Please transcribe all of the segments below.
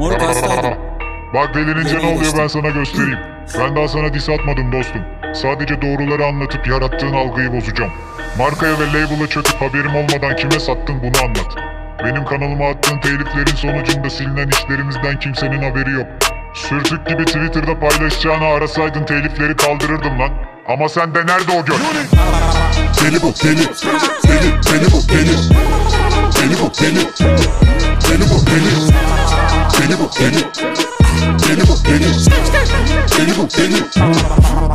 Moruk hastaydım. Bak delirince ne oluyor ben sana göstereyim. Ben daha sana dis atmadım dostum. Sadece doğruları anlatıp yarattığın algıyı bozacağım. Markaya ve label'a çöküp haberim olmadan kime sattın bunu anlat. Benim kanalıma attığın teliflerin sonucunda silinen işlerimizden kimsenin haberi yok. Sürtük gibi Twitter'da paylaşacağını arasaydın telifleri kaldırırdım lan. Ama sen de nerede o göl? Deli bu deli Deli deli bu deli Deli bu deli Deli bu deli Deli bu deli Deli bu deli Deli bu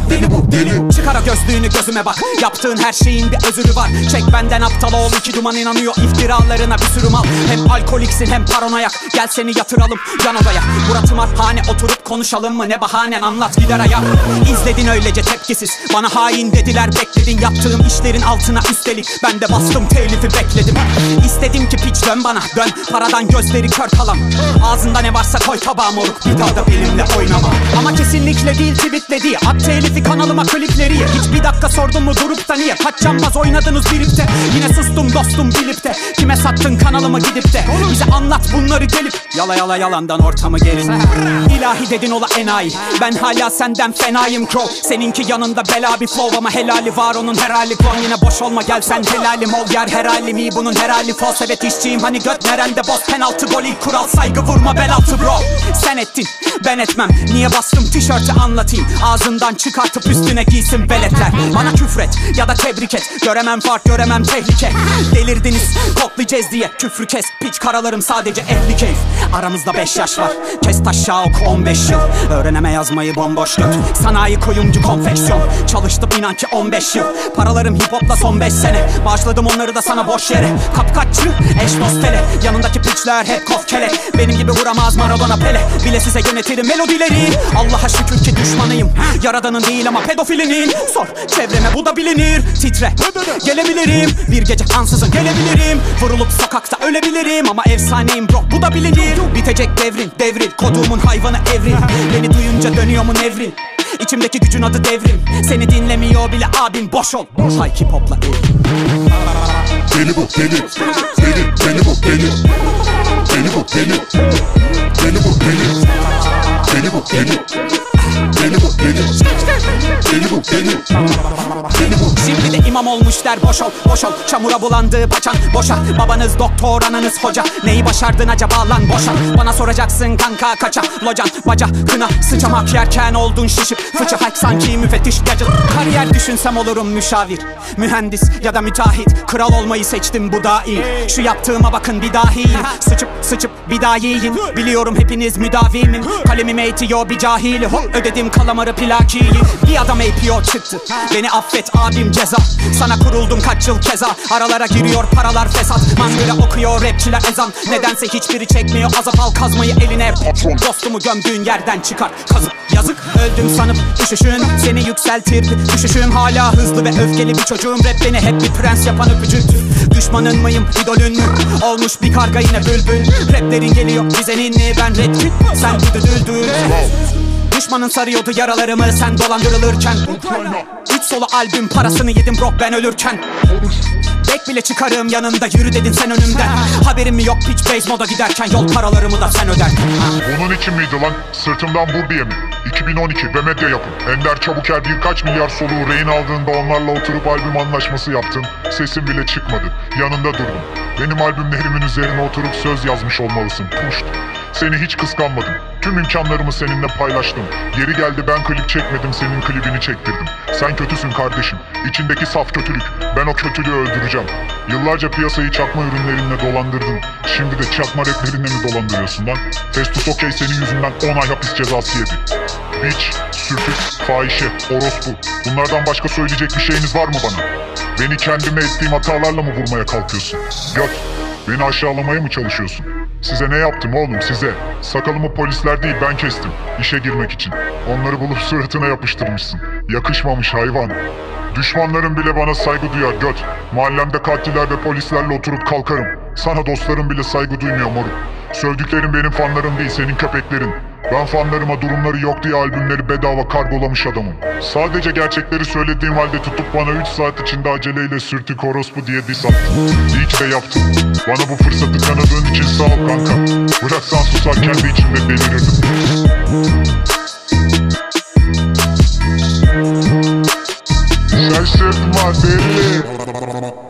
deli Deli bu deli. Çıkara gözlüğünü gözüme bak. Yaptığın her şeyin bir özürü var. Çek benden aptal oğlu iki duman inanıyor. İftiralarına bir sürü mal. Hem alkoliksin hem paranoyak. Gel seni yatıralım yan odaya. Burası hane oturup konuşalım mı? Ne bahanen anlat gider ayak İzledin öylece tepkisiz. Bana hain dediler bekledin. Yaptığım işlerin altına üstelik Ben de bastım telifi bekledim. İstedim ki piç dön bana dön. Paradan gözleri kör kalam. Ağzında ne varsa koy tabağa moruk Bir daha da benimle oynama. Ama kesinlikle değil tweetledi. At telifi kanalıma klipleri Hiç bir dakika sordum mu durup da niye? Kaç cambaz oynadınız birlikte Yine sustum dostum bilip de. Kime sattın kanalımı gidip de. Bize anlat bunları gelip. Yala yala yalandan ortamı gelin. İlahi dedin ola enayi. Ben hala senden fenayım crow Seninki yanında bela bir flow Ama helali var onun. Her hali Yine boş olma gel sen helalim ol. Yer her halim iyi bunun her hali false. Evet işçiyim hani göt nerende? Boss Penaltı gol ilk kural saygı vurma bel altı bro. Sen ettin ben etmem. Niye bastım? Tişörtü anlatayım. Ağzından çıkartıp üstüne giysin veletler. Bana küfret ya da tebrik et. Göremem fark göremem tehlike. Delirdiniz koklayacağız diye Küfrü kes. Piç karalarım sadece ehli keyif. Aramızda 5 yaş var Kes taşağı oku 15 yıl. Öğreneme yazmayı bomboş göt Sanayi kuyumcu konfeksiyon. Çalıştım inan ki 15 yıl. Paralarım hip hopla son 5 sene. Bağışladım onları da sana boş yere. Kapkaççı eş dost tele Yanındaki piçler hep kofkele. Benim gibi vuramaz Maradona Pele. Bile size yönetirim melodileri. Allah'a şükür ki düşmanıyım. Yaradanın değil ama pedofilinin. Sor çevreme bu da bilinir. Titre gelebilirim. Bir gece ansızın gelebilirim. Vurulup sokakta ölebilirim. Ama efsaneyim bro bu da bilinir. Bitecek devrin devril Kodumun hayvanı evril Beni duyunca dönüyor mu nevrin İçimdeki gücün adı devrim. Seni dinlemiyor bile abim. Boş ol. Hay hip hopla evrim. Deli bu deli Deli deli bu deli Deli bu deli Deli bu deli Deli bu deli Deli bu deli Deli bu deli imam olmuş der boş ol boş ol Çamura bulandığı paçan boşa. Babanız doktor ananız hoca. Neyi başardın acaba lan boşa? Bana soracaksın kanka kaça? Locan baca kına. Sıçamak yerken oldun şişip Fıçı. Hak sanki müfettiş gacı. Kariyer düşünsem olurum müşavir Mühendis ya da müteahhit. Kral olmayı seçtim bu da iyi Şu yaptığıma bakın bir dahiyim Sıçıp sıçıp bir daha yiyin. Biliyorum hepiniz müdavimim. Kalemim eğitiyor bir cahili Hop ödedim kalamarı plakiyi Bir adam APO çıktı. Beni affet abim ceza Sana kuruldum kaç yıl keza. Aralara giriyor paralar fesat. Mangala okuyor rapçiler ezan. Nedense hiçbiri çekmiyor azap al kazmayı eline. Patron. Dostumu gömdüğün yerden çıkar. Kazık yazık. Öldüm sanıp düşüşün. Seni yükseltir düşüşüm. Hala hızlı ve öfkeli bir çocuğum. Rap beni hep bir prens yapan öpücüktür Düşmanın mıyım? İdolün mü? Olmuş bir karga yine bülbül. Raplerin geliyor. Bize ninni ben red kit Sen düdüdüldül Düşmanın sarıyordu yaralarımı sen dolandırılırken Üç solo albüm parasını yedim bro ben ölürken Bek bile çıkarım yanında yürü dedin sen önümden Haberim mi yok piç base moda giderken Yol paralarımı da sen öderken Bunun için miydi lan? Sırtımdan vur diye mi? 2012 ve medya yapın. Ender Çabuker birkaç milyar soluğu rehin aldığında onlarla oturup albüm anlaşması yaptın. Sesin bile çıkmadı. Yanında durdum. Benim albümlerimin üzerine oturup söz yazmış olmalısın. Puşt. Seni hiç kıskanmadım. Tüm imkanlarımı seninle paylaştım. Yeri geldi ben klip çekmedim senin klibini çektirdim. Sen kötüsün kardeşim. İçindeki saf kötülük. Ben o kötülüğü öldüreceğim. Yıllarca piyasayı çakma ürünlerinle dolandırdın. Şimdi de çakma raplerine mi dolandırıyorsun lan? Festus Okey senin yüzünden 10 ay hapis cezası yedi. Biç, sürtük, fahişe, orospu. Bunlardan başka söyleyecek bir şeyiniz var mı bana? Beni kendime ettiğim hatalarla mı vurmaya kalkıyorsun? Göt, beni aşağılamaya mı çalışıyorsun? Size ne yaptım oğlum size? Sakalımı polisler değil ben kestim. İşe girmek için. Onları bulup suratına yapıştırmışsın. Yakışmamış hayvan. Düşmanlarım bile bana saygı duyar göt. Mahallemde katiller ve polislerle oturup kalkarım. Sana dostlarım bile saygı duymuyor moruk. Sövdüklerim benim fanlarım değil senin köpeklerin. Ben fanlarıma durumları yok diye albümleri bedava kargolamış adamım. Sadece gerçekleri söylediğim halde tutup bana 3 saat içinde aceleyle sürtük orospu diye diss attın. İyi ki de yaptın. Bana bu fırsatı tanıdığın için sağ ol kanka. Bıraksan sus olsa kendi içimde delirirdim Şaşırtma deli